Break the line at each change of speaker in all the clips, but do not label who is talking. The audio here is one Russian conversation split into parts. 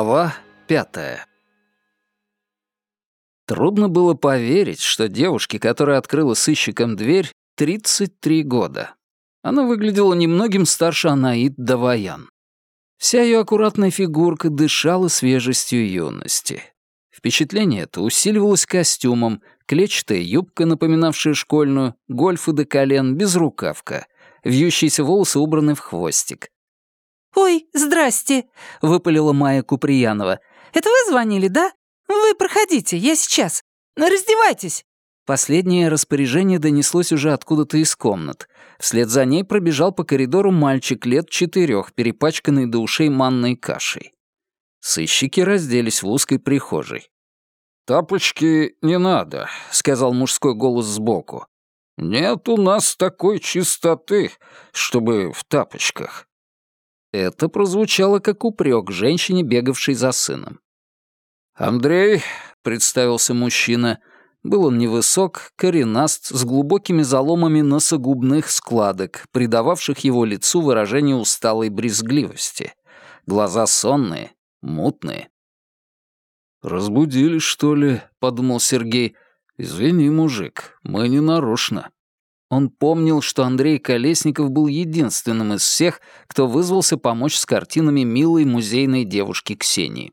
Глава пятая. Трудно было поверить, что девушке, которая открыла сыщикам дверь, 33 года. Она выглядела немногим старше Анаид Даваян. Вся ее аккуратная фигурка дышала свежестью юности. Впечатление это усиливалось костюмом, клетчатая юбка, напоминавшая школьную, гольфы до колен, безрукавка, вьющиеся волосы убраны в хвостик,
«Ой, здрасте!» — выпалила Майя Куприянова. «Это вы звонили, да? Вы проходите, я сейчас. Раздевайтесь!»
Последнее распоряжение донеслось уже откуда-то из комнат. Вслед за ней пробежал по коридору мальчик лет четырех, перепачканный до ушей манной кашей. Сыщики разделись в узкой прихожей. «Тапочки не надо», — сказал мужской голос сбоку. «Нет у нас такой чистоты, чтобы в тапочках». Это прозвучало как упрек женщине, бегавшей за сыном. «Андрей», — представился мужчина, был он невысок, коренаст, с глубокими заломами носогубных складок, придававших его лицу выражение усталой брезгливости. Глаза сонные, мутные. «Разбудили, что ли?» — подумал Сергей. «Извини, мужик, мы не нарочно». Он помнил, что Андрей Колесников был единственным из всех, кто вызвался помочь с картинами милой музейной девушки Ксении.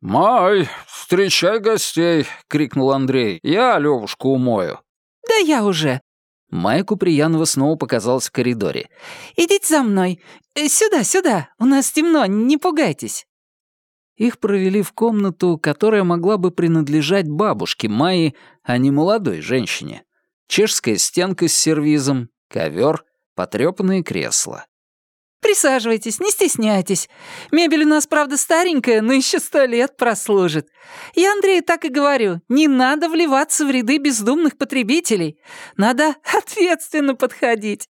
«Май, встречай гостей!» — крикнул Андрей. «Я Левушку умою».
«Да я уже».
Майя Куприянова снова показалась в коридоре.
«Идите за мной. Э, сюда, сюда. У нас темно, не пугайтесь».
Их провели в комнату, которая могла бы принадлежать бабушке Майи, а не молодой женщине чешская стенка с сервизом, ковер, потрёпанные кресла.
«Присаживайтесь, не стесняйтесь. Мебель у нас, правда, старенькая, но еще сто лет прослужит. Я Андрею так и говорю, не надо вливаться в ряды бездумных потребителей. Надо ответственно подходить».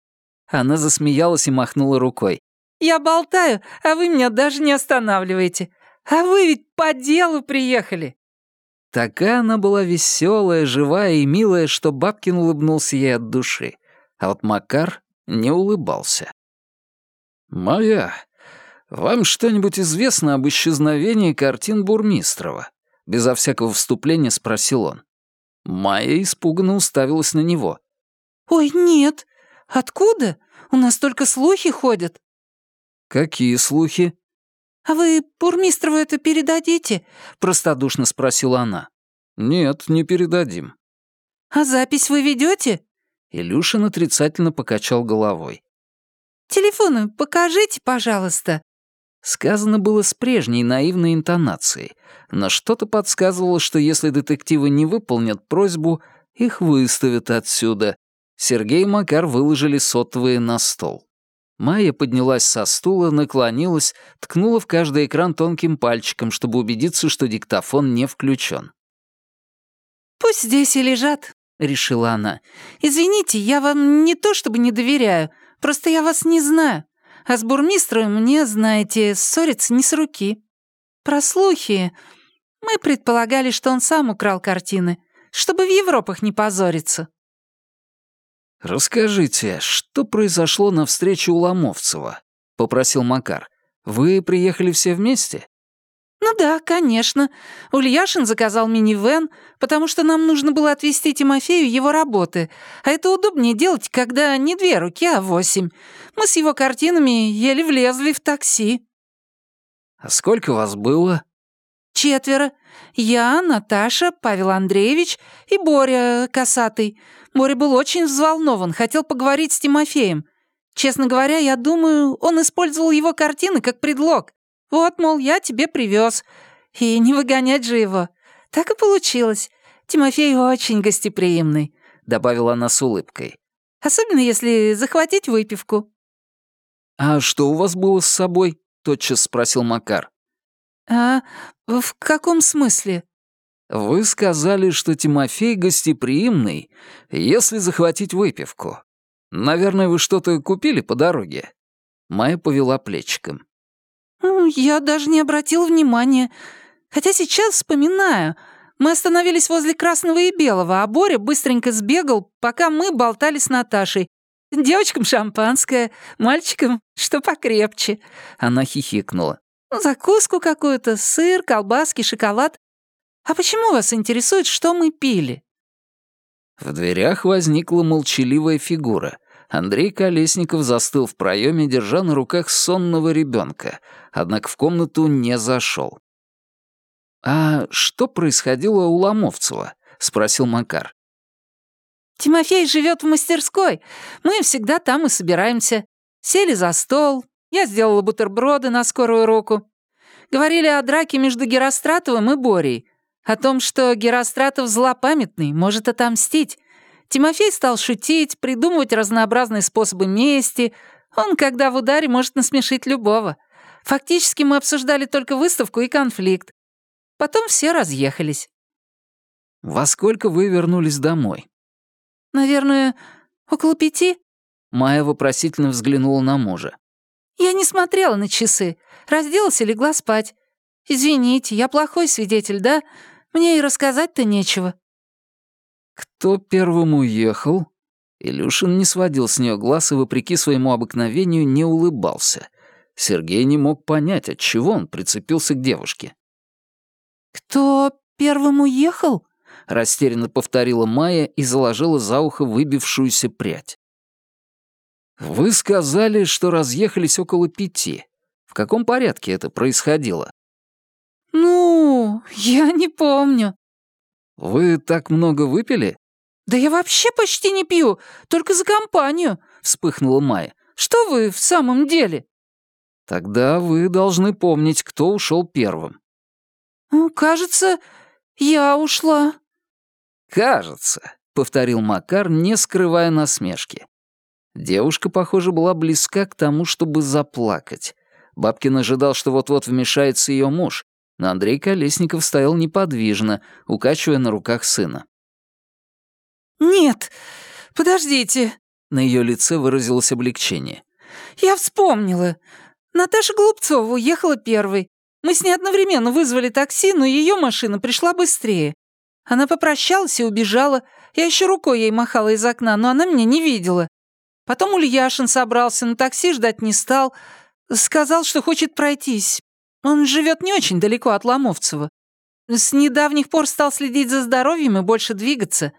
Она засмеялась и махнула рукой.
«Я болтаю, а вы меня даже не останавливаете. А вы ведь по делу приехали».
Такая она была веселая, живая и милая, что Бабкин улыбнулся ей от души. А вот Макар не улыбался. «Моя, вам что-нибудь известно об исчезновении картин Бурмистрова?» Безо всякого вступления спросил он. Майя испуганно уставилась на него.
«Ой, нет. Откуда? У нас только слухи ходят».
«Какие слухи?»
«А вы Бурмистрову это передадите?» — простодушно спросила она.
«Нет, не передадим».
«А запись вы ведете?
Илюшин отрицательно покачал головой.
«Телефоны покажите, пожалуйста».
Сказано было с прежней наивной интонацией, но что-то подсказывало, что если детективы не выполнят просьбу, их выставят отсюда. Сергей и Макар выложили сотовые на стол. Майя поднялась со стула, наклонилась, ткнула в каждый экран тонким пальчиком, чтобы убедиться, что диктофон не включен.
«Пусть здесь и лежат», — решила она. «Извините, я вам не то чтобы не доверяю, просто я вас не знаю. А с бурмистром мне, знаете, ссориться не с руки. Про слухи. Мы предполагали, что он сам украл картины, чтобы в Европах не позориться».
«Расскажите, что произошло на встрече у Ломовцева?» — попросил Макар. «Вы приехали все вместе?»
«Ну да, конечно. Ульяшин заказал минивэн, потому что нам нужно было отвезти Тимофею его работы. А это удобнее делать, когда не две руки, а восемь. Мы с его картинами еле влезли в такси».
«А сколько вас было?»
«Четверо. Я, Наташа, Павел Андреевич и Боря Косатый. Боря был очень взволнован, хотел поговорить с Тимофеем. Честно говоря, я думаю, он использовал его картины как предлог. Вот, мол, я тебе привез. И не выгонять же его. Так и получилось. Тимофей очень гостеприимный», — добавила она с улыбкой. «Особенно, если захватить выпивку».
«А что у вас было с собой?» — тотчас спросил Макар.
«А в каком смысле?»
«Вы сказали, что Тимофей гостеприимный, если захватить выпивку. Наверное, вы что-то купили по дороге?» Майя повела плечиком.
«Я даже не обратил внимания. Хотя сейчас вспоминаю. Мы остановились возле Красного и Белого, а Боря быстренько сбегал, пока мы болтали с Наташей. Девочкам шампанское, мальчикам что покрепче».
Она хихикнула.
Ну, закуску какую-то, сыр, колбаски, шоколад. А почему вас интересует, что мы пили?»
В дверях возникла молчаливая фигура. Андрей Колесников застыл в проеме, держа на руках сонного ребенка, однако в комнату не зашел. «А что происходило у Ломовцева?» — спросил Макар.
«Тимофей живет в мастерской. Мы всегда там и собираемся. Сели за стол. Я сделала бутерброды на скорую руку. Говорили о драке между Геростратовым и Борей. О том, что Геростратов злопамятный, может отомстить. Тимофей стал шутить, придумывать разнообразные способы мести. Он, когда в ударе, может насмешить любого. Фактически мы обсуждали только выставку и конфликт. Потом все разъехались.
«Во сколько вы вернулись домой?»
«Наверное, около пяти?»
Майя вопросительно взглянула на мужа.
«Я не смотрела на часы. Разделась и легла спать. Извините, я плохой свидетель, да? Мне и рассказать-то нечего».
«Кто первым уехал?» Илюшин не сводил с нее глаз и, вопреки своему обыкновению, не улыбался. Сергей не мог понять, от чего он прицепился к девушке.
«Кто первым уехал?»
— растерянно повторила Майя и заложила за ухо выбившуюся прядь. «Вы сказали, что разъехались около пяти. В каком порядке это происходило?»
«Ну, я не помню».
«Вы так много выпили?»
«Да я вообще почти не пью, только за компанию», — вспыхнула Майя. «Что вы в самом деле?»
«Тогда вы должны помнить, кто ушел первым».
«Ну, «Кажется, я ушла».
«Кажется», — повторил Макар, не скрывая насмешки. Девушка, похоже, была близка к тому, чтобы заплакать. Бабкин ожидал, что вот-вот вмешается ее муж, но Андрей Колесников стоял неподвижно, укачивая на руках сына.
«Нет, подождите», — на ее лице выразилось облегчение. «Я вспомнила. Наташа Голубцова уехала первой. Мы с ней одновременно вызвали такси, но ее машина пришла быстрее. Она попрощалась и убежала. Я еще рукой ей махала из окна, но она меня не видела. Потом Ульяшин собрался, на такси ждать не стал. Сказал, что хочет пройтись. Он живет не очень далеко от Ломовцева. С недавних пор стал следить за здоровьем и больше двигаться.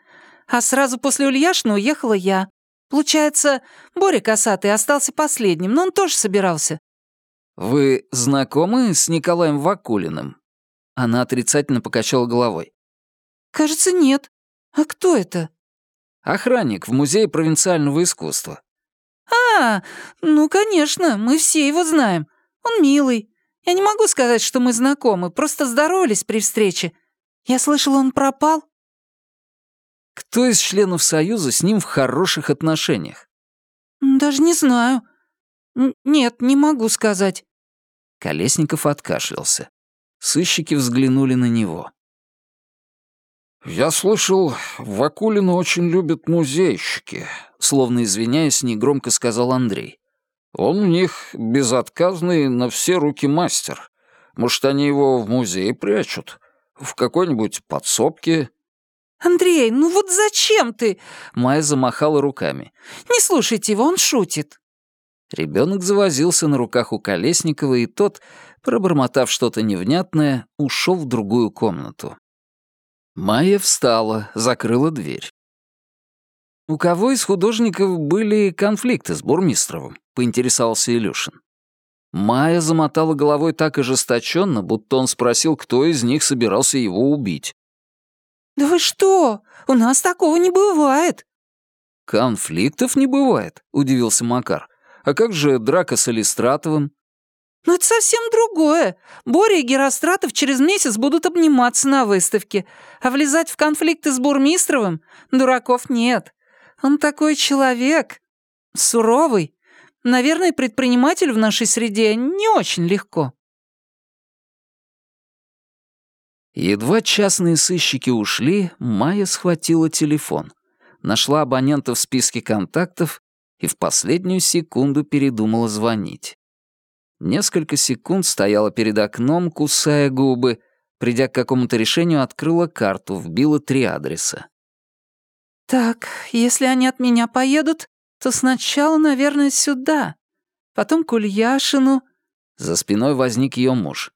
А сразу после Ульяшина уехала я. Получается, Боря Косатый остался последним, но он тоже собирался.
«Вы знакомы с Николаем Вакулиным?» Она отрицательно покачала головой.
«Кажется, нет. А кто это?»
«Охранник в Музее провинциального искусства».
«А, ну, конечно, мы все его знаем. Он милый. Я не могу сказать, что мы знакомы, просто здоровались при встрече. Я слышал, он пропал».
«Кто из членов Союза с ним в хороших отношениях?»
«Даже не знаю. Нет, не могу сказать».
Колесников откашлялся. Сыщики взглянули на него.
«Я слышал, Вакулина очень любят музейщики», — словно извиняясь, негромко сказал Андрей. «Он у них безотказный на все руки мастер. Может, они его в музей прячут? В какой-нибудь подсобке?»
«Андрей, ну вот зачем ты?»
Майя замахала руками.
«Не слушайте его, он шутит».
Ребенок завозился на руках у Колесникова, и тот, пробормотав что-то невнятное, ушел в другую комнату. Майя встала, закрыла дверь. «У кого из художников были конфликты с Бурмистровым?» — поинтересовался Илюшин. Майя замотала головой так ожесточенно, будто он спросил, кто из них собирался его убить.
«Да вы что? У нас такого не бывает!»
«Конфликтов не бывает», — удивился Макар. «А как же драка с Алистратовым?»
«Но это совсем другое. Боря и Геростратов через месяц будут обниматься на выставке, а влезать в конфликты с Бурмистровым дураков нет. Он такой человек. Суровый. Наверное, предприниматель в нашей среде не очень легко».
Едва частные сыщики ушли, Майя схватила телефон, нашла абонента в списке контактов и в последнюю секунду передумала звонить. Несколько секунд стояла перед окном, кусая губы. Придя к какому-то решению, открыла карту, вбила три адреса.
«Так, если они от меня поедут, то сначала, наверное, сюда, потом к Ульяшину, За спиной возник ее муж.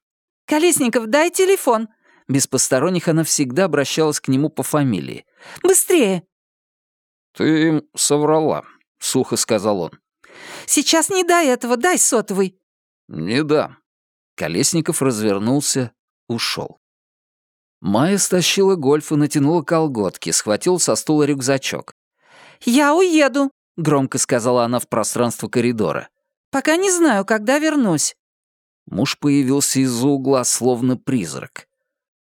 «Колесников, дай телефон!»
Без посторонних она всегда обращалась к нему по фамилии.
«Быстрее!»
«Ты им соврала», — сухо сказал он.
«Сейчас не дай этого, дай сотовый».
«Не дам».
Колесников развернулся, ушел. Майя стащила гольф и натянула колготки, схватила со стула рюкзачок.
«Я уеду», —
громко сказала она в пространство коридора.
«Пока не знаю, когда вернусь».
Муж появился из-за угла, словно призрак.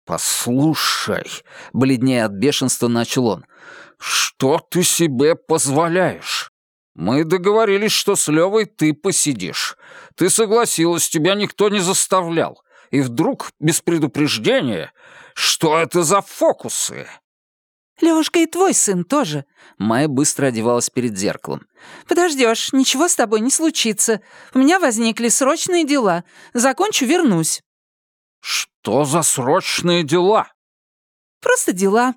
«Послушай», — бледнее от бешенства начал он, — «что ты себе позволяешь? Мы договорились, что с Левой ты посидишь. Ты согласилась, тебя никто не заставлял. И вдруг, без предупреждения, что это за фокусы?»
«Лёшка и твой сын тоже».
Майя быстро одевалась перед зеркалом.
«Подождёшь, ничего с тобой не случится. У меня возникли срочные дела. Закончу, вернусь».
«Что за срочные дела?»
«Просто дела.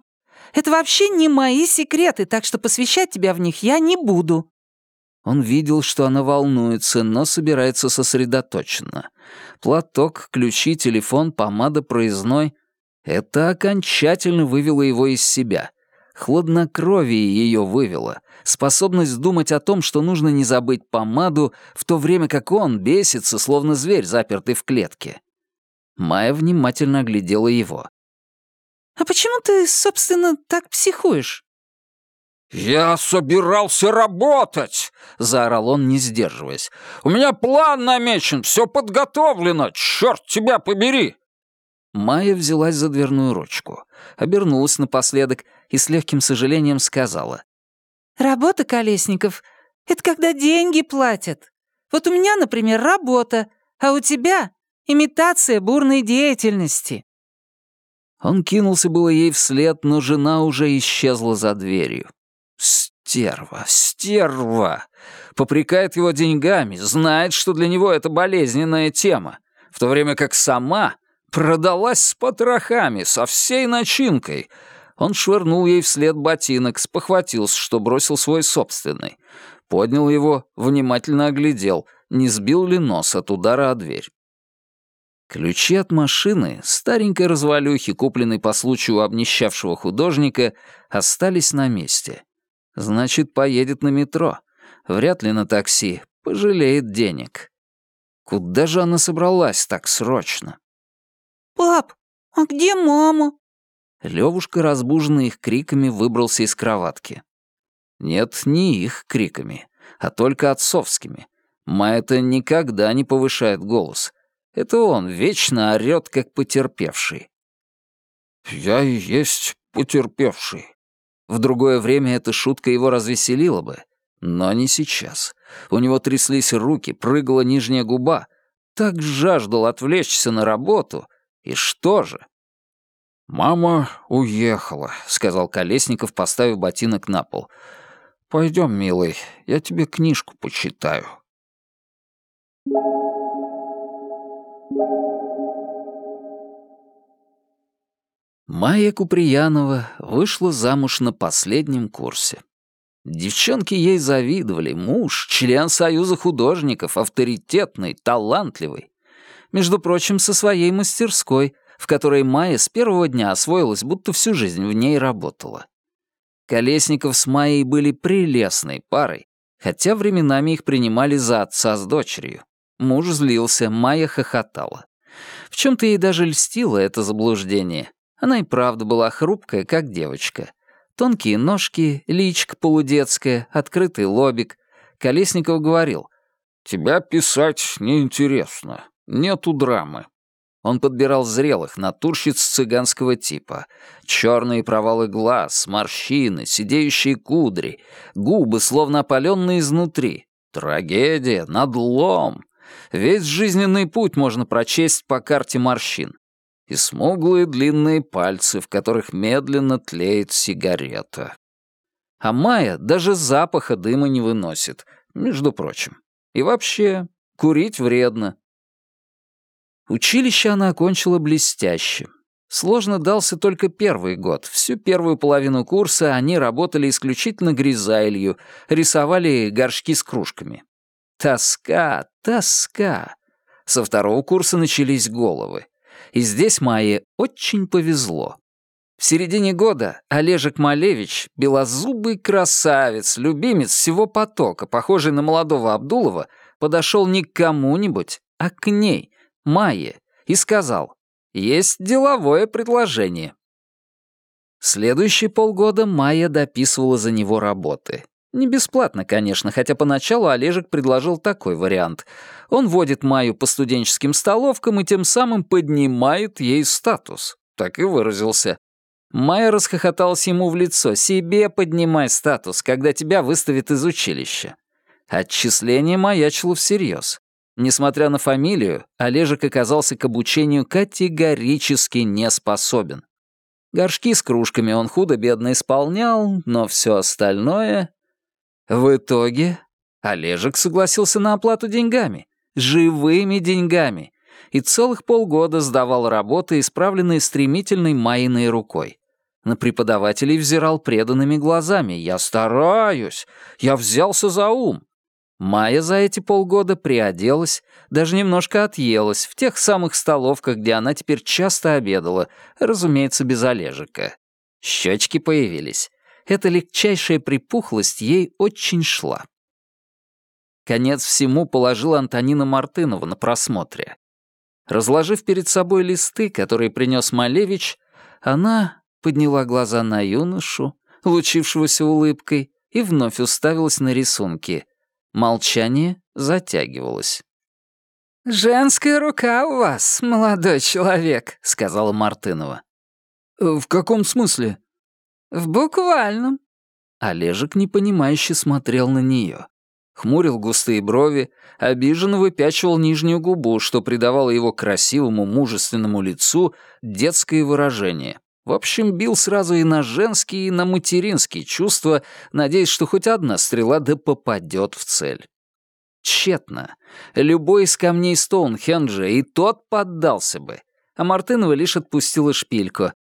Это вообще не мои секреты, так что посвящать тебя в них я не буду».
Он видел, что она волнуется, но собирается сосредоточенно. Платок, ключи, телефон, помада проездной — это окончательно вывело его из себя. Хладнокровие ее вывело, способность думать о том, что нужно не забыть помаду, в то время как он бесится, словно зверь, запертый в клетке. Майя внимательно оглядела его.
«А почему ты, собственно, так психуешь?»
«Я собирался работать!» — заорал он, не сдерживаясь. «У меня план намечен, все подготовлено, черт тебя побери!»
Майя взялась за дверную ручку, обернулась напоследок и с легким сожалением сказала.
«Работа, Колесников, это когда деньги платят. Вот у меня, например, работа, а у тебя имитация бурной деятельности».
Он кинулся было ей вслед, но жена уже исчезла за дверью. Стерва, стерва! Попрекает его деньгами, знает, что для него это болезненная тема, в то время как сама продалась с потрохами, со всей начинкой. Он швырнул ей вслед ботинок, спохватился, что бросил свой собственный. Поднял его, внимательно оглядел, не сбил ли нос от удара о дверь. Ключи от машины, старенькой развалюхи, купленной по случаю обнищавшего художника, остались на месте. Значит, поедет на метро. Вряд ли на такси. Пожалеет денег. Куда же она собралась так срочно?
«Пап, а где мама?»
Левушка, разбуженный их криками, выбрался из кроватки. Нет, не их криками, а только отцовскими. Майя-то никогда не повышает голос. Это он вечно орёт, как потерпевший.
«Я и есть потерпевший»,
в другое время эта шутка его развеселила бы, но не сейчас. У него тряслись руки, прыгала нижняя губа. Так жаждал отвлечься на работу. И что же?
«Мама уехала», — сказал Колесников, поставив ботинок на пол. «Пойдем, милый, я тебе книжку почитаю».
Майя Куприянова вышла замуж на последнем курсе. Девчонки ей завидовали. Муж, член Союза художников, авторитетный, талантливый. Между прочим, со своей мастерской, в которой Майя с первого дня освоилась, будто всю жизнь в ней работала. Колесников с Майей были прелестной парой, хотя временами их принимали за отца с дочерью. Муж злился, Майя хохотала. В чем-то ей даже льстило это заблуждение. Она и правда была хрупкая, как девочка. Тонкие ножки, личка полудетская, открытый лобик. Колесников говорил,
«Тебя писать неинтересно. Нету драмы».
Он подбирал зрелых натурщиц цыганского типа. Черные провалы глаз, морщины, сидеющие кудри, губы, словно опаленные изнутри. Трагедия, надлом. Весь жизненный путь можно прочесть по карте морщин и смуглые длинные пальцы, в которых медленно тлеет сигарета. А Майя даже запаха дыма не выносит, между прочим. И вообще, курить вредно. Училище она окончила блестяще. Сложно дался только первый год. Всю первую половину курса они работали исключительно гризайлью, рисовали горшки с кружками. Тоска, тоска. Со второго курса начались головы. И здесь Майе очень повезло. В середине года Олежек Малевич, белозубый красавец, любимец всего потока, похожий на молодого Абдулова, подошел не к кому-нибудь, а к ней, Майе, и сказал, «Есть деловое предложение». Следующие полгода Майя дописывала за него работы. Не бесплатно, конечно, хотя поначалу Олежек предложил такой вариант. Он водит Майю по студенческим столовкам и тем самым поднимает ей статус. Так и выразился. Майя расхохоталась ему в лицо. «Себе поднимай статус, когда тебя выставят из училища». Отчисление маячило всерьез. Несмотря на фамилию, Олежек оказался к обучению категорически не способен. Горшки с кружками он худо-бедно исполнял, но все остальное... В итоге Олежек согласился на оплату деньгами, живыми деньгами, и целых полгода сдавал работы, исправленные стремительной Майиной рукой. На преподавателей взирал преданными глазами. «Я стараюсь! Я взялся за ум!» Майя за эти полгода приоделась, даже немножко отъелась в тех самых столовках, где она теперь часто обедала, разумеется, без Олежика. Щечки появились. Эта легчайшая припухлость ей очень шла. Конец всему положила Антонина Мартынова на просмотре. Разложив перед собой листы, которые принес Малевич, она подняла глаза на юношу, лучившегося улыбкой, и вновь уставилась на рисунки. Молчание затягивалось.
«Женская рука у вас, молодой человек», — сказала Мартынова.
«В каком смысле?»
«В буквальном».
Олежек непонимающе смотрел на нее. Хмурил густые брови, обиженно выпячивал нижнюю губу, что придавало его красивому, мужественному лицу детское выражение. В общем, бил сразу и на женские, и на материнские чувства, надеясь, что хоть одна стрела да попадет в цель. Тщетно. Любой из камней Стоунхенджа и тот поддался бы. А Мартынова лишь отпустила шпильку.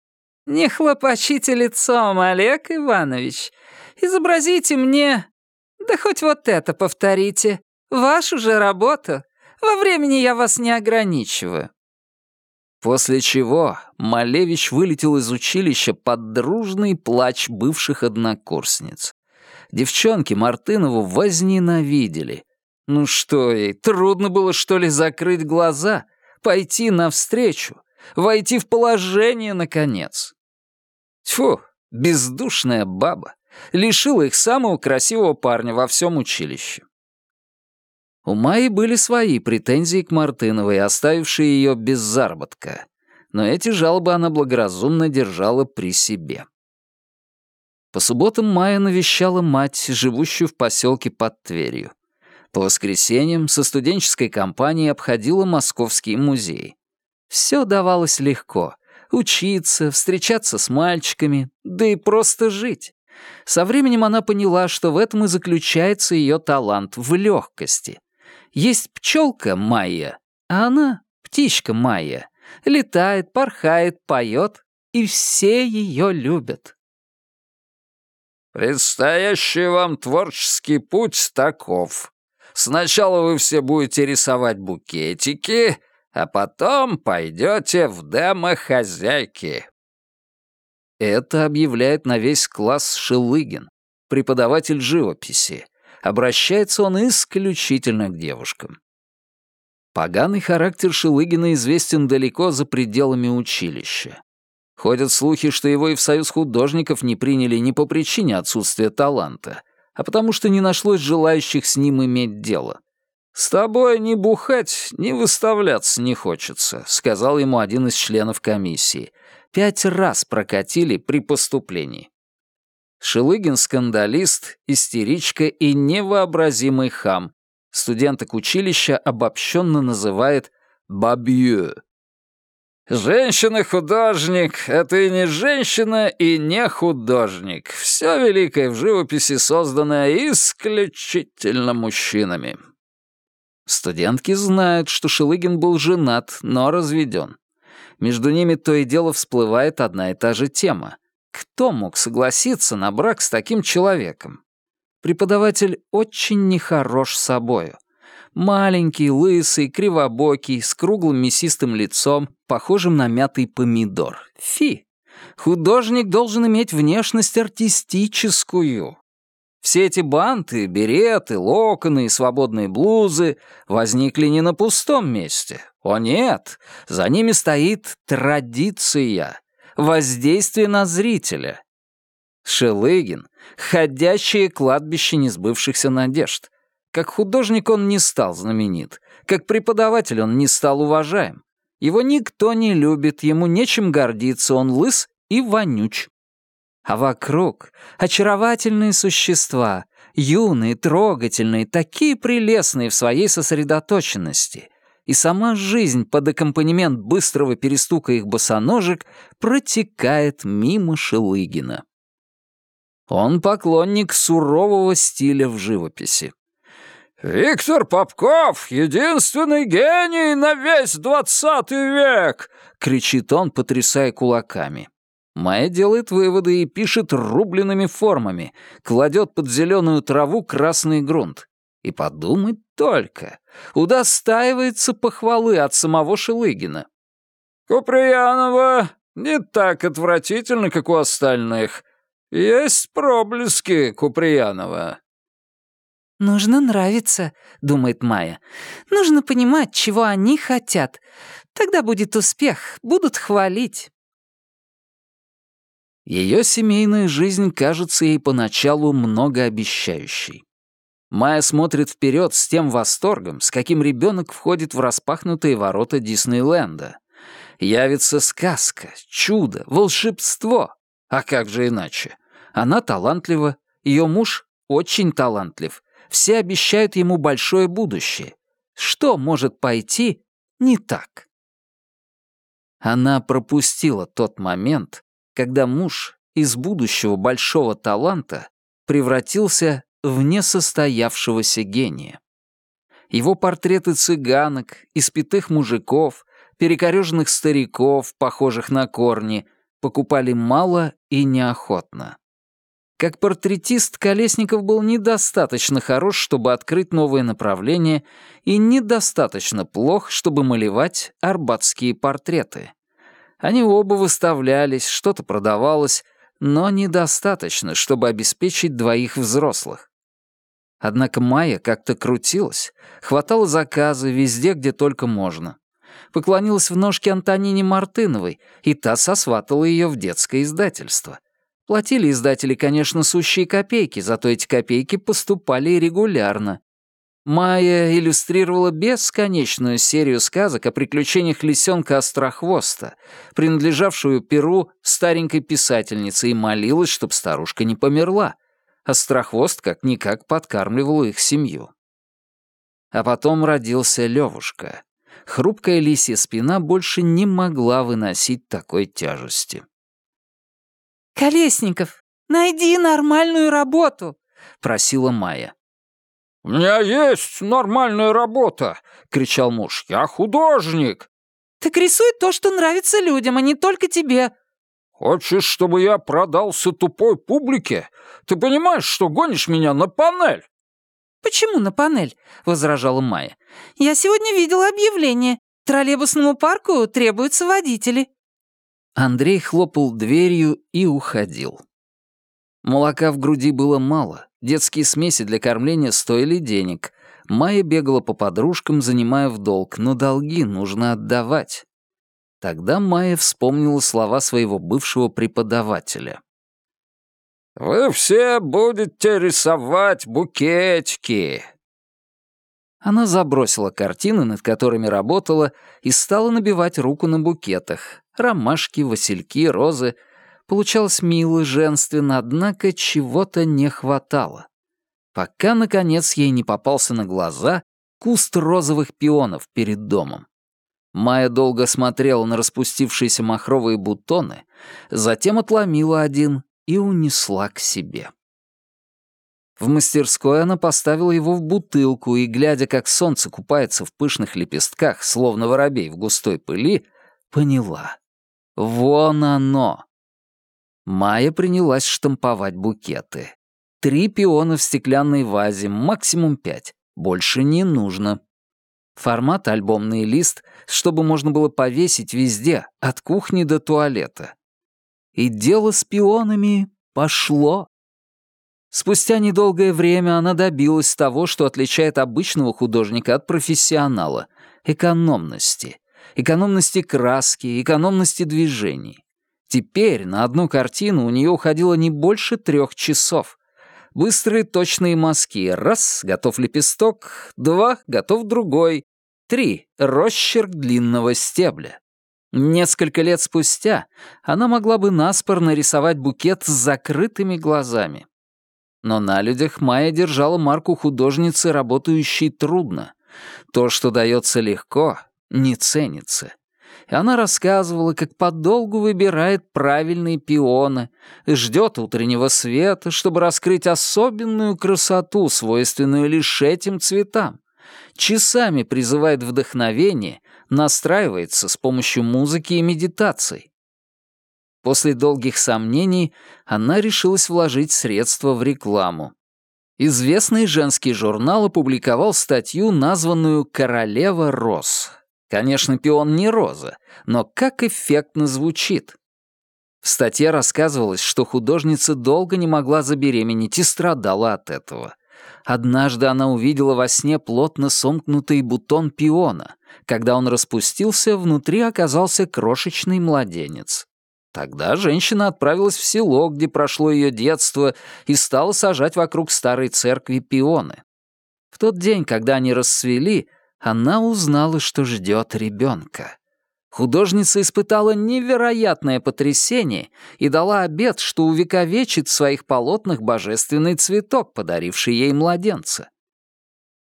«Не хлопочите лицом, Олег Иванович. Изобразите мне... Да хоть вот это повторите. Вашу же работу. Во времени я вас не ограничиваю».
После чего Малевич вылетел из училища под дружный плач бывших однокурсниц. Девчонки Мартынову возненавидели. Ну что ей, трудно было, что ли, закрыть глаза, пойти навстречу, войти в положение, наконец? Тьфу, бездушная баба, лишила их самого красивого парня во всем училище. У Майи были свои претензии к Мартыновой, оставившие ее без заработка. Но эти жалобы она благоразумно держала при себе. По субботам Майя навещала мать, живущую в поселке под Тверью. По воскресеньям со студенческой компанией обходила московские музеи. Все давалось легко. Учиться, встречаться с мальчиками, да и просто жить. Со временем она поняла, что в этом и заключается ее талант в легкости. Есть пчелка Майя, а она птичка Майя. Летает, порхает, поет, и все ее любят.
«Предстоящий вам творческий путь таков. Сначала вы все будете рисовать букетики, а потом пойдете в демо-хозяйки».
Это объявляет на весь класс Шелыгин, преподаватель живописи. Обращается он исключительно к девушкам. Поганый характер Шелыгина известен далеко за пределами училища. Ходят слухи, что его и в союз художников не приняли не по причине отсутствия таланта, а потому что не нашлось желающих с ним иметь дело. «С тобой ни бухать, ни выставляться не хочется», — сказал ему один из членов комиссии. Пять раз прокатили при поступлении. Шелыгин — скандалист, истеричка и невообразимый хам. Студенток училища обобщенно называет «бабье».
«Женщина-художник — это и не женщина, и не художник. Все великое в живописи создано исключительно мужчинами».
Студентки знают, что Шелыгин был женат, но разведен. Между ними то и дело всплывает одна и та же тема. Кто мог согласиться на брак с таким человеком? Преподаватель очень нехорош собою. Маленький, лысый, кривобокий, с круглым мясистым лицом, похожим на мятый помидор. Фи! Художник должен иметь внешность артистическую. Все эти банты, береты, локоны и свободные блузы возникли не на пустом месте. О нет, за ними стоит традиция, воздействие на зрителя. Шелыгин — ходячее кладбище несбывшихся надежд. Как художник он не стал знаменит, как преподаватель он не стал уважаем. Его никто не любит, ему нечем гордиться, он лыс и вонюч. А вокруг очаровательные существа, юные, трогательные, такие прелестные в своей сосредоточенности. И сама жизнь под аккомпанемент быстрого перестука их босоножек протекает мимо Шелыгина. Он поклонник сурового стиля в живописи.
«Виктор Попков — единственный гений на весь двадцатый век!» — кричит он, потрясая кулаками.
Майя делает выводы и пишет рубленными формами, кладет под зеленую траву красный грунт. И подумать только, удостаивается похвалы от самого Шелыгина.
«Куприянова не так отвратительно, как у остальных. Есть проблески Куприянова.
«Нужно нравиться», — думает Майя. «Нужно понимать, чего они хотят. Тогда будет успех, будут хвалить».
Ее семейная жизнь кажется ей поначалу многообещающей. Майя смотрит вперед с тем восторгом, с каким ребенок входит в распахнутые ворота Диснейленда. Явится сказка, чудо, волшебство. А как же иначе? Она талантлива, ее муж очень талантлив, все обещают ему большое будущее. Что может пойти не так? Она пропустила тот момент, когда муж из будущего большого таланта превратился в несостоявшегося гения. Его портреты цыганок, испитых мужиков, перекореженных стариков, похожих на корни, покупали мало и неохотно. Как портретист Колесников был недостаточно хорош, чтобы открыть новое направление, и недостаточно плох, чтобы малевать арбатские портреты. Они оба выставлялись, что-то продавалось, но недостаточно, чтобы обеспечить двоих взрослых. Однако Майя как-то крутилась, хватала заказы везде, где только можно. Поклонилась в ножки Антонине Мартыновой, и та сосватала ее в детское издательство — Платили издатели, конечно, сущие копейки, зато эти копейки поступали регулярно. Майя иллюстрировала бесконечную серию сказок о приключениях лисенка Острохвоста, принадлежавшую Перу старенькой писательнице, и молилась, чтобы старушка не померла. Острохвост как-никак подкармливал их семью. А потом родился Левушка. Хрупкая лисья спина больше не могла выносить такой тяжести.
«Колесников, найди нормальную работу», — просила Майя.
«У меня есть нормальная работа!» — кричал муж. «Я художник!»
«Так рисуй то, что нравится людям, а не только тебе!»
«Хочешь, чтобы я продался тупой публике? Ты понимаешь, что гонишь меня на панель?»
«Почему на панель?» — возражала Майя. «Я сегодня видела объявление. Троллейбусному парку требуются водители».
Андрей хлопал дверью и уходил. Молока в груди было мало, детские смеси для кормления стоили денег. Майя бегала по подружкам, занимая в долг, но долги нужно отдавать. Тогда Майя вспомнила слова своего бывшего преподавателя.
«Вы все будете рисовать букетики».
Она забросила картины, над которыми работала, и стала набивать руку на букетах, ромашки, васильки, розы. Получалось мило, женственно, однако чего-то не хватало. Пока, наконец, ей не попался на глаза куст розовых пионов перед домом. Майя долго смотрела на распустившиеся махровые бутоны, затем отломила один и унесла к себе. В мастерской она поставила его в бутылку и, глядя, как солнце купается в пышных лепестках, словно воробей в густой пыли, поняла. Вон оно! Майя принялась штамповать букеты. Три пиона в стеклянной вазе, максимум пять. больше не нужно. Формат альбомный лист, чтобы можно было повесить везде, от кухни до туалета. И дело с пионами пошло. Спустя недолгое время она добилась того, что отличает обычного художника от профессионала — экономности. Экономности краски, экономности движений. Теперь на одну картину у нее уходило не больше трех часов. Быстрые точные мазки. Раз — готов лепесток. Два — готов другой. Три — росчерк длинного стебля. Несколько лет спустя она могла бы наспор нарисовать букет с закрытыми глазами. Но на людях Майя держала марку художницы, работающей трудно. То, что дается легко, не ценится. И она рассказывала, как подолгу выбирает правильные пионы, ждет утреннего света, чтобы раскрыть особенную красоту, свойственную лишь этим цветам. Часами призывает вдохновение, настраивается с помощью музыки и медитаций. После долгих сомнений она решилась вложить средства в рекламу. Известный женский журнал опубликовал статью, названную «Королева роз». Конечно, пион не роза, но как эффектно звучит. В статье рассказывалось, что художница долго не могла забеременеть и страдала от этого. Однажды она увидела во сне плотно сомкнутый бутон пиона. Когда он распустился, внутри оказался крошечный младенец. Тогда женщина отправилась в село, где прошло ее детство, и стала сажать вокруг старой церкви пионы. В тот день, когда они расцвели, она узнала, что ждет ребенка. Художница испытала невероятное потрясение и дала обет, что увековечит в своих полотнах божественный цветок, подаривший ей младенца.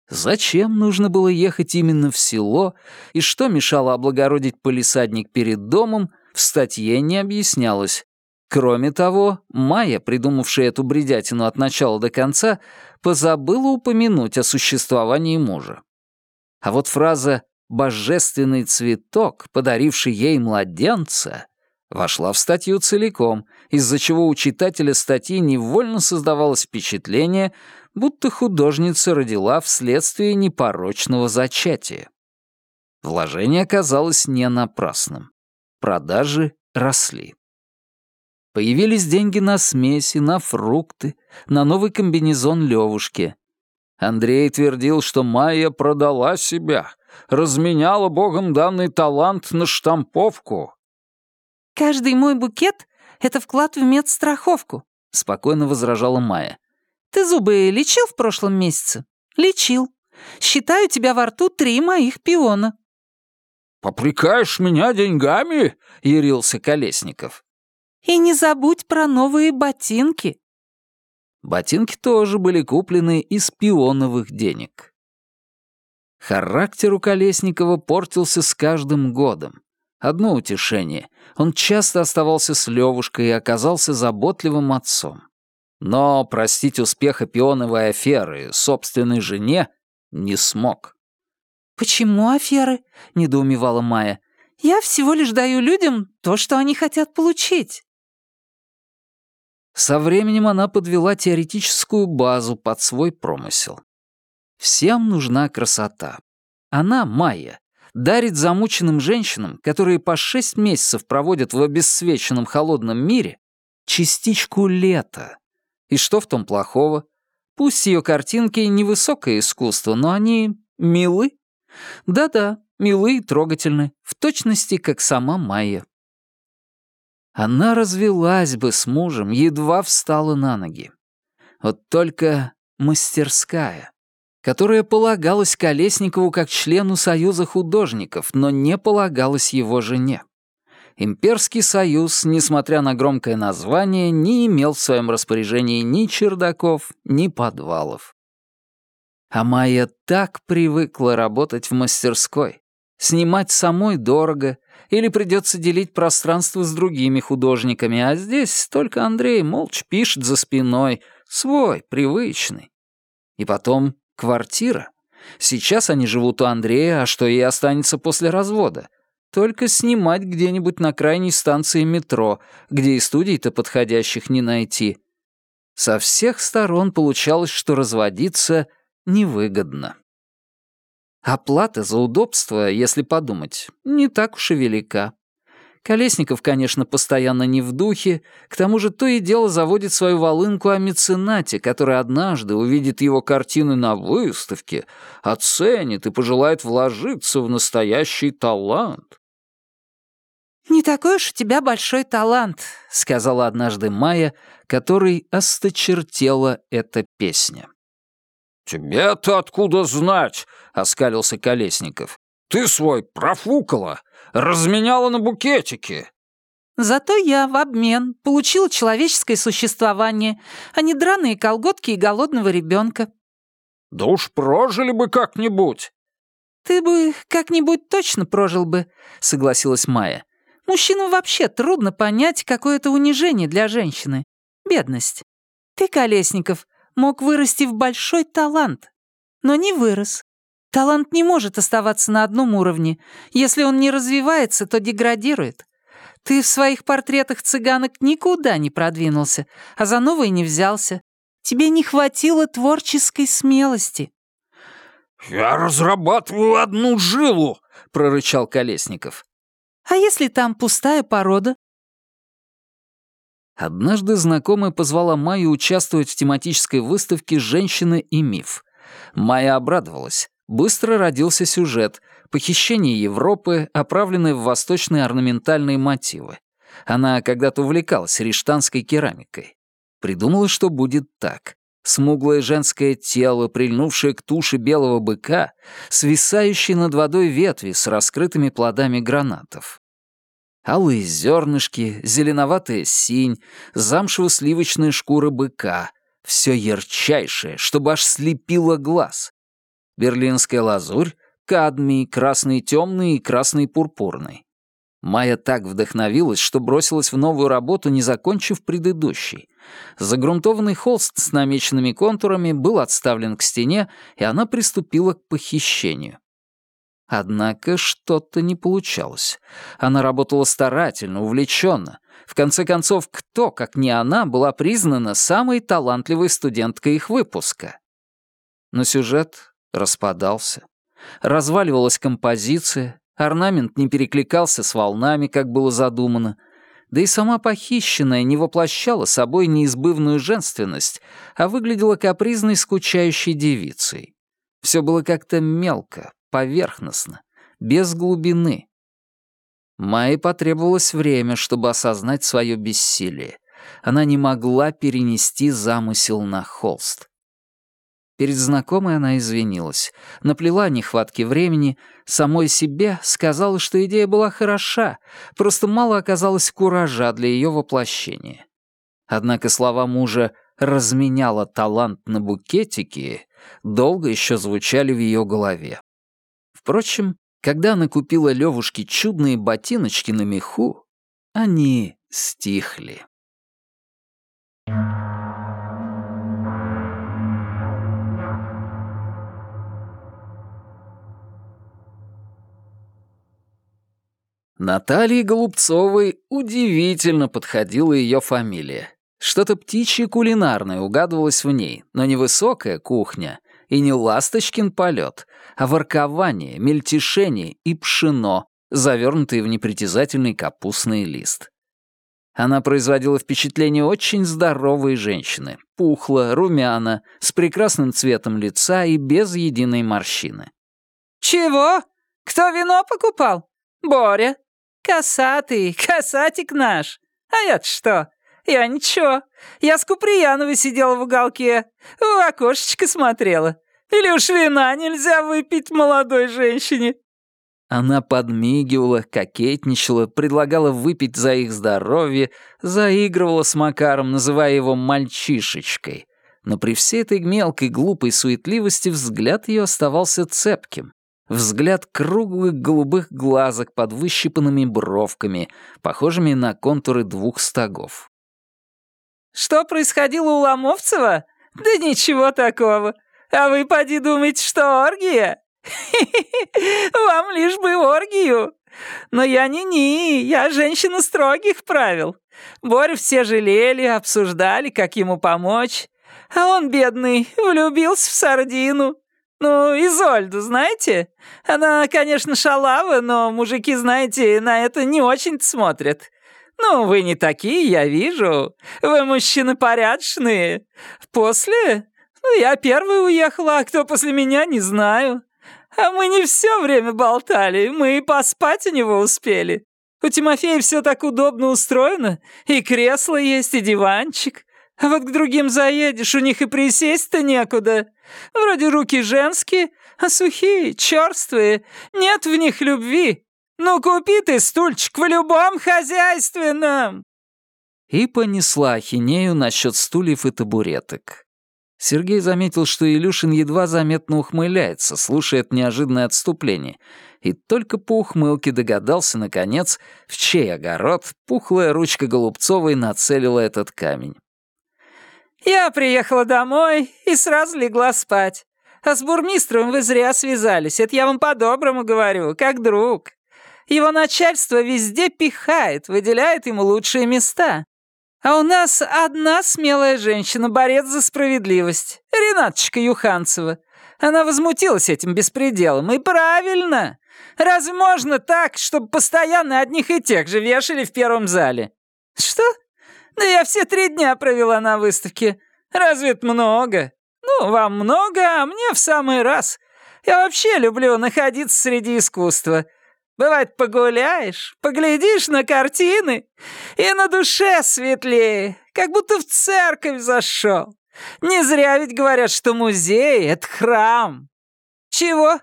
Зачем нужно было ехать именно в село, и что мешало облагородить полисадник перед домом, в статье не объяснялось. Кроме того, Майя, придумавшая эту бредятину от начала до конца, позабыла упомянуть о существовании мужа. А вот фраза «божественный цветок, подаривший ей младенца» вошла в статью целиком, из-за чего у читателя статьи невольно создавалось впечатление, будто художница родила вследствие непорочного зачатия. Вложение оказалось не напрасным. Продажи росли. Появились деньги на смеси, на фрукты, на новый комбинезон Левушки. Андрей твердил, что Майя продала себя, разменяла богом данный талант на штамповку.
«Каждый мой букет — это вклад в медстраховку», — спокойно возражала Майя. «Ты зубы лечил в прошлом месяце?» «Лечил. Считаю тебя во рту три моих пиона».
«Попрекаешь меня деньгами?» — ярился Колесников.
«И не забудь про новые ботинки»,
Ботинки тоже были куплены из пионовых денег. Характер у Колесникова портился с каждым годом. Одно утешение. Он часто оставался с Левушкой и оказался заботливым отцом. Но простить успеха пионовой аферы собственной жене не смог.
«Почему аферы?» — недоумевала Майя. «Я всего лишь даю людям то, что они хотят получить».
Со временем она подвела теоретическую базу под свой промысел. Всем нужна красота. Она, Майя, дарит замученным женщинам, которые по шесть месяцев проводят в обесцвеченном холодном мире, частичку лета. И что в том плохого? Пусть ее картинки невысокое искусство, но они милы. Да-да, милы и трогательны, в точности, как сама Майя. Она развелась бы с мужем, едва встала на ноги. Вот только мастерская, которая полагалась Колесникову как члену Союза художников, но не полагалась его жене. Имперский союз, несмотря на громкое название, не имел в своем распоряжении ни чердаков, ни подвалов. А Майя так привыкла работать в мастерской, снимать самой дорого, или придется делить пространство с другими художниками, а здесь только Андрей молча пишет за спиной, свой, привычный. И потом квартира. Сейчас они живут у Андрея, а что ей останется после развода? Только снимать где-нибудь на крайней станции метро, где и студий-то подходящих не найти. Со всех сторон получалось, что разводиться невыгодно. Оплата за удобство, если подумать, не так уж и велика. Колесников, конечно, постоянно не в духе, к тому же то и дело заводит свою волынку о меценате, который однажды увидит его картины на выставке, оценит и пожелает вложиться в настоящий талант.
«Не такой уж у тебя большой талант», —
сказала однажды Майя, которой осточертела эта песня.
«Тебе-то откуда знать?» — оскалился Колесников. «Ты свой профукала, разменяла на букетики».
«Зато я в обмен получила человеческое существование, а не драные колготки и голодного ребенка».
«Да уж прожили бы как-нибудь».
«Ты бы как-нибудь точно прожил бы», — согласилась Майя. «Мужчинам вообще трудно понять, какое это унижение для женщины. Бедность. Ты, Колесников, мог вырасти в большой талант, но не вырос. Талант не может оставаться на одном уровне. Если он не развивается, то деградирует. Ты в своих портретах цыганок никуда не продвинулся, а за новые не взялся. Тебе не хватило творческой смелости.
«Я разрабатываю одну жилу», — прорычал Колесников.
«А если там пустая порода?»
Однажды знакомая позвала Майю участвовать в тематической выставке «Женщина и миф». Майя обрадовалась. Быстро родился сюжет «Похищение Европы», оправленное в восточные орнаментальные мотивы. Она когда-то увлекалась риштанской керамикой. Придумала, что будет так. Смуглое женское тело, прильнувшее к туше белого быка, свисающее над водой ветви с раскрытыми плодами гранатов. Алые зернышки, зеленоватая синь, замшево-сливочная шкура быка. Все ярчайшее, чтобы аж слепило глаз. Берлинская лазурь, кадмий, красный темный и красный пурпурный. Майя так вдохновилась, что бросилась в новую работу, не закончив предыдущий. Загрунтованный холст с намеченными контурами был отставлен к стене, и она приступила к похищению. Однако что-то не получалось. Она работала старательно, увлеченно. В конце концов, кто, как не она, была признана самой талантливой студенткой их выпуска? Но сюжет распадался. Разваливалась композиция, орнамент не перекликался с волнами, как было задумано, да и сама похищенная не воплощала собой неизбывную женственность, а выглядела капризной, скучающей девицей. Все было как-то мелко, поверхностно, без глубины. Майе потребовалось время, чтобы осознать свое бессилие. Она не могла перенести замысел на холст. Перед знакомой она извинилась, наплела нехватки времени, самой себе сказала, что идея была хороша, просто мало оказалось куража для ее воплощения. Однако слова мужа «разменяла талант на букетики» долго еще звучали в ее голове. Впрочем, когда она купила Левушке чудные ботиночки на меху, они стихли. Наталье Голубцовой удивительно подходила ее фамилия. Что-то птичье кулинарное угадывалось в ней, но не высокая кухня, и не ласточкин полет, а воркование, мельтешение и пшено, завернутые в непритязательный капустный лист. Она производила впечатление очень здоровой женщины, пухла, румяна, с прекрасным цветом лица и без единой морщины.
«Чего? Кто вино покупал? Боря. Косатый, косатик наш. А я-то что? «Я ничего. Я с Куприяновой сидела в уголке, в окошечко смотрела. Или уж вина нельзя выпить молодой женщине?»
Она подмигивала, кокетничала, предлагала выпить за их здоровье, заигрывала с Макаром, называя его «мальчишечкой». Но при всей этой мелкой глупой суетливости взгляд ее оставался цепким. Взгляд круглых голубых глазок под выщипанными бровками, похожими на контуры двух стогов.
Что происходило у Ломовцева? Да ничего такого. А вы поди думаете, что оргия? Вам лишь бы оргию. Но я не-не, я женщина строгих правил. Борю все жалели, обсуждали, как ему помочь.
А он, бедный, влюбился в сардину. Ну, Изольду, знаете? Она, конечно, шалава, но мужики, знаете, на это не очень смотрят. Ну, вы не такие, я вижу. Вы мужчины порядочные. После? Ну, я первый уехала, а кто после меня, не знаю. А мы не все время болтали, мы и поспать у него успели. У Тимофея все так удобно устроено. И кресло есть, и диванчик. А вот к другим заедешь, у них и присесть-то некуда. Вроде руки женские, а сухие, черствые. Нет в них любви. Ну, купи ты стульчик в любом хозяйственном!»
И понесла ахинею насчет стульев и табуреток. Сергей заметил, что Илюшин едва заметно ухмыляется, слушая неожиданное отступление, и только по ухмылке догадался, наконец, в чей огород пухлая ручка Голубцовой нацелила этот камень.
«Я приехала домой и сразу легла спать. А с бурмистром вы зря связались, это я вам по-доброму говорю, как друг. Его начальство везде пихает, выделяет ему лучшие места. А у нас одна смелая женщина, борец за справедливость, Ренаточка Юханцева. Она возмутилась этим беспределом, и правильно. Разве можно так, чтобы постоянно одних и тех же вешали в первом зале? Что? Да я все три дня провела на выставке. Разве это много? Ну, вам много, а мне в самый раз. Я вообще люблю находиться среди искусства. Бывает, погуляешь, поглядишь на картины, и на душе светлее, как будто в церковь зашел. Не зря ведь говорят, что музей — это храм. Чего?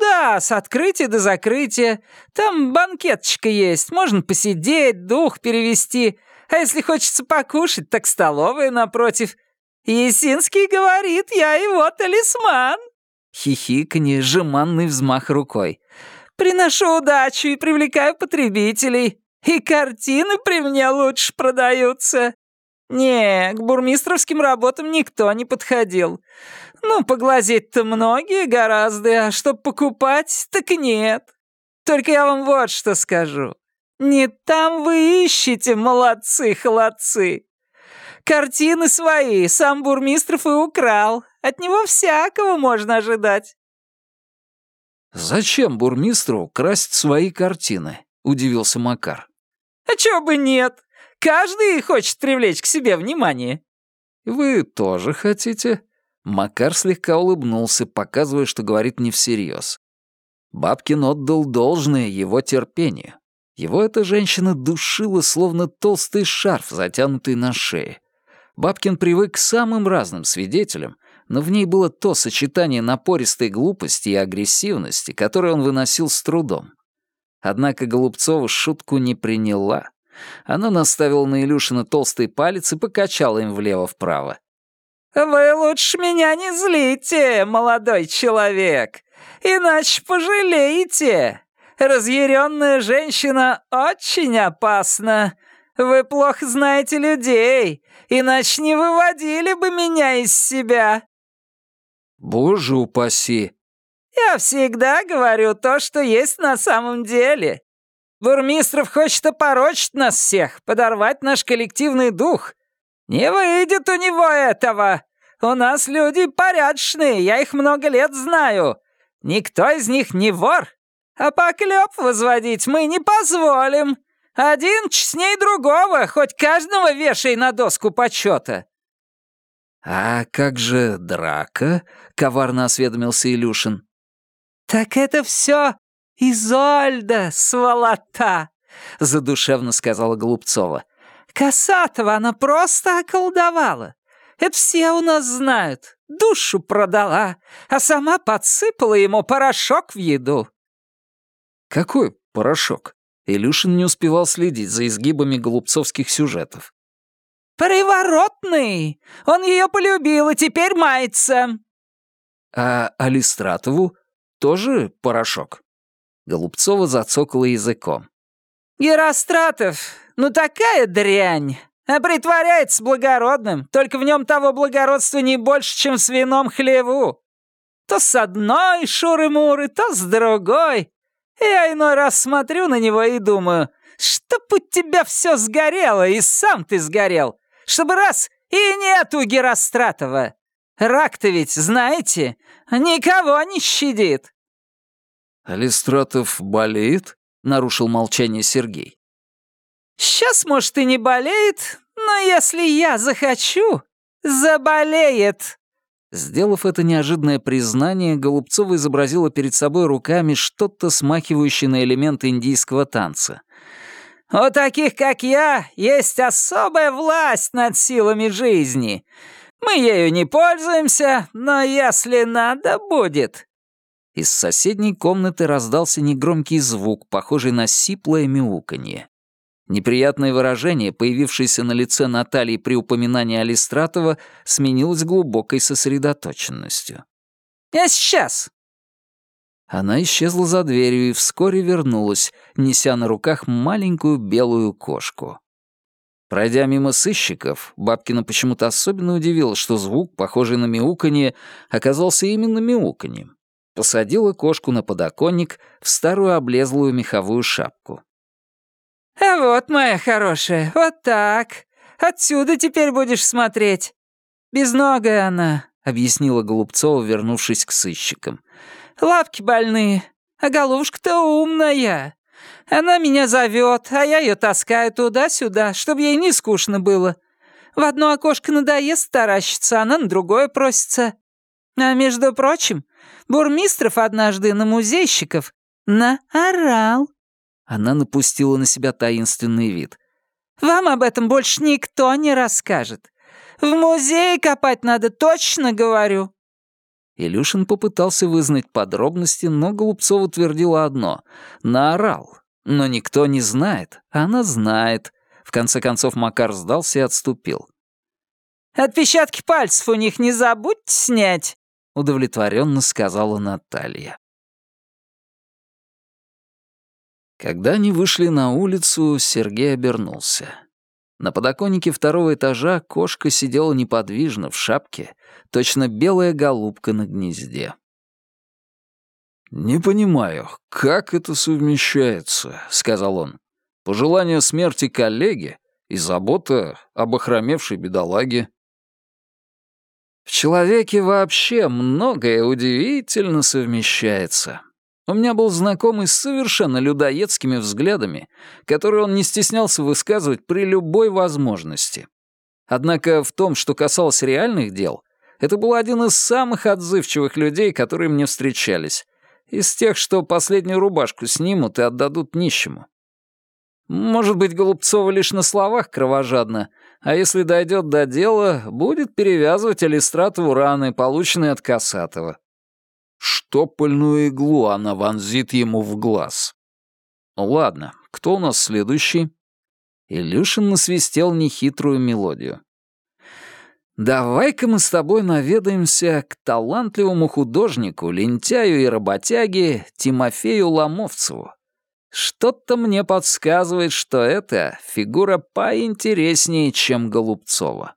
Да, с открытия до закрытия. Там банкеточка есть, можно посидеть, дух перевести. А если хочется покушать, так столовая напротив. Есинский говорит, я его талисман.
Хихиканье, жеманный взмах рукой.
Приношу удачу и привлекаю потребителей. И картины при мне лучше продаются. Не, к бурмистровским работам никто не подходил. Ну, поглазеть-то многие гораздо, а чтоб покупать, так нет. Только я вам вот что скажу. Не там вы ищете, молодцы-холодцы. Картины свои сам Бурмистров и украл. От него всякого можно ожидать.
«Зачем бурмистру красть свои картины?» — удивился Макар.
«А чё бы нет? Каждый хочет привлечь к себе внимание».
«Вы тоже хотите?» Макар слегка улыбнулся, показывая, что говорит не всерьез. Бабкин отдал должное его терпению. Его эта женщина душила, словно толстый шарф, затянутый на шее. Бабкин привык к самым разным свидетелям, но в ней было то сочетание напористой глупости и агрессивности, которое он выносил с трудом. Однако Голубцова шутку не приняла. Она наставила на Илюшина толстый палец и покачала им влево-вправо.
«Вы лучше меня не злите, молодой человек, иначе пожалеете. Разъяренная женщина очень опасна. Вы плохо знаете людей, иначе не выводили бы меня из себя».
«Боже упаси!»
«Я всегда говорю то, что есть на самом деле. Бурмистров хочет опорочить нас всех, подорвать наш коллективный дух. Не выйдет у него этого. У нас люди порядочные, я их много лет знаю. Никто из них не вор. А поклеп возводить мы не позволим. Один честней другого, хоть каждого вешай на доску почета.
«А как же драка?» — коварно осведомился Илюшин.
«Так это все Изольда, сволота!» — задушевно сказала Голубцова. «Косатого она просто околдовала. Это все у нас знают. Душу продала, а сама подсыпала ему порошок в еду».
«Какой порошок?» Илюшин не успевал следить за изгибами голубцовских сюжетов.
«Приворотный! Он ее полюбил и теперь мается!»
«А Алистратову тоже порошок?» Голубцова зацокала языком.
«Геростратов, ну такая дрянь! А притворяется благородным, только в нем того благородства не больше, чем в свином хлеву. То с одной шуры-муры, то с другой. Я иной раз смотрю на него и думаю, чтоб у тебя все сгорело, и сам ты сгорел чтобы раз
И нету Геростратова. Рак-то ведь, знаете, никого не щадит».
«Алистратов болеет?» — нарушил молчание Сергей.
«Сейчас, может, и не болеет, но если я захочу, заболеет».
Сделав это неожиданное признание, Голубцова изобразила перед собой руками что-то смахивающее на элемент индийского танца.
«У таких, как я, есть особая власть над силами жизни. Мы ею не пользуемся, но если надо будет...»
Из соседней комнаты раздался негромкий звук, похожий на сиплое мяуканье. Неприятное выражение, появившееся на лице Натальи при упоминании Алистратова, сменилось глубокой сосредоточенностью.
«Я сейчас!»
Она исчезла за дверью и вскоре вернулась, неся на руках маленькую белую кошку. Пройдя мимо сыщиков, Бабкина почему-то особенно удивилась, что звук, похожий на мяуканье, оказался именно мяуканьем. Посадила кошку на подоконник в старую облезлую меховую шапку.
«А вот, моя хорошая, вот так. Отсюда теперь будешь смотреть. Безногая она», — объяснила Голубцова, вернувшись к сыщикам. «Лапки больные, а головушка-то умная. Она меня зовет, а я ее таскаю туда-сюда, чтобы ей не скучно было. В одно окошко надоест таращиться, она на другое просится. А между прочим, Бурмистров однажды на музейщиков наорал.
Она напустила на себя таинственный вид.
«Вам об этом больше никто не расскажет. В музее копать надо, точно говорю».
Илюшин попытался вызнать подробности, но Голубцов утвердила одно — наорал. Но никто не знает, она знает. В конце концов Макар сдался и отступил.
«Отпечатки пальцев у них не забудьте снять», — удовлетворенно сказала Наталья.
Когда они вышли на улицу, Сергей обернулся. На подоконнике второго этажа кошка сидела неподвижно в шапке, точно белая голубка на гнезде. «Не понимаю, как это совмещается», — сказал он. «Пожелание смерти коллеги и забота об охромевшей бедолаге». В человеке вообще многое удивительно совмещается. У меня был знакомый с совершенно людоедскими взглядами, которые он не стеснялся высказывать при любой возможности. Однако в том, что касалось реальных дел, это был один из самых отзывчивых людей, которые мне встречались, из тех, что последнюю рубашку снимут и отдадут нищему. Может быть, Голубцова лишь на словах кровожадна, а если дойдет до дела, будет перевязывать Алистратову раны, полученные от Касатова штопольную иглу она вонзит ему в глаз. Ладно, кто у нас следующий? Илюшин насвистел нехитрую мелодию. «Давай-ка мы с тобой наведаемся к талантливому художнику, лентяю и работяге Тимофею Ломовцеву. Что-то мне подсказывает, что это фигура поинтереснее, чем Голубцова».